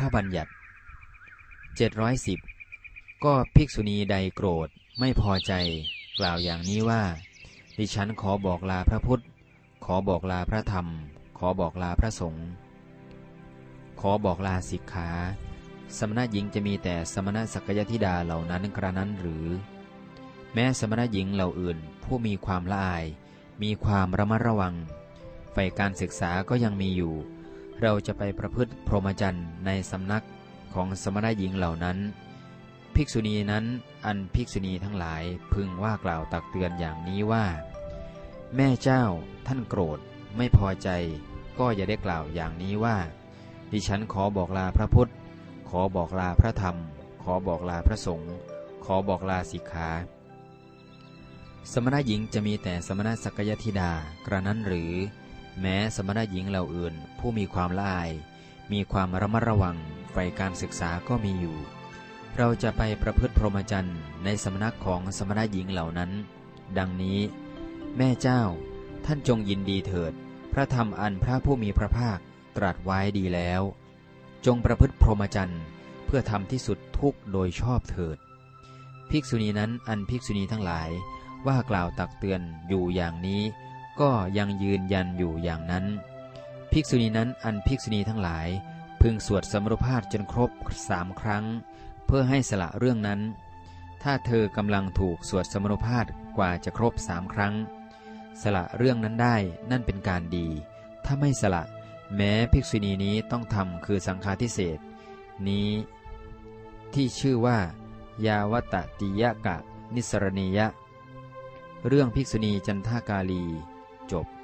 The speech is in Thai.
ระบัญญัติ 710 ก็ภิกษุณีใดโกรธไม่พอใจกล่าวอย่างนี้ว่า ดิฉันขอบอกลาพระพุทธ ขอบอกลาพระธรรม ขอบอกลาพระสงฆ์ขอบอกลาสิกขา สมณหญิงจะมีแต่สมณสักยธิดาเหล่านั้นกระนั้นหรือ แม้สมณหญิงเหล่าอื่น ผู้มีความละอาย มีความระมัดระวังใฝ่การศึกษาก็ยังมีอยู่ เราจะไปประพฤติพรหมจรรย์ในสำนักของสมณหญิงเหล่านั้น ภิกษุณีนั้นอันภิกษุณีทั้งหลายพึงว่ากล่าวตักเตือนอย่างนี้ว่า แม่เจ้าท่านโกรธไม่พอใจ ก็อย่าได้กล่าวอย่างนี้ว่า ดิฉันขอบอกลาพระพุทธ ขอบอกลาพระธรรม ขอบอกลาพระสงฆ์ขอบอกลาสิกขา สมณหญิงจะมีแต่สมณสักยธิดากระนั้นหรือ แม้สมณหญิงเหล่าอื่น ผู้มีความละอาย มีความระมัดระวังใฝ่การศึกษาก็มีอยู่ เราจะไปประพฤติพรหมจรรย์ในสำนักของสมณหญิงเหล่านั้น ดังนี้ แม่เจ้า ท่านจงยินดีเถิด พระธรรมอันพระผู้มีพระภาคตรัสไว้ดีแล้ว จงประพฤติพรหมจรรย์เพื่อทำที่สุดทุกโดยชอบเถิด ภิกษุณีนั้นอันภิกษุณีทั้งหลายว่ากล่าวตักเตือนอยู่อย่างนี้ ก็ยังยืนยันอยู่อย่างนั้น ภิกษุณีนั้นอันภิกษุณีทั้งหลาย พึงสวดสมรุภาพจนครบสามครั้ง เพื่อให้สละเรื่องนั้น ถ้าเธอกำลังถูกสวดสมรุภาพกว่าจะครบสามครั้ง สละเรื่องนั้นได้นั่นเป็นการดี ถ้าไม่สละแม้ภิกษุณีนี้ต้องทำคือสังฆาทิเศษนี้ ที่ชื่อว่า ยาวตติยกะ นิสรณียะ เรื่องภิกษุณีจันทากาลี จบ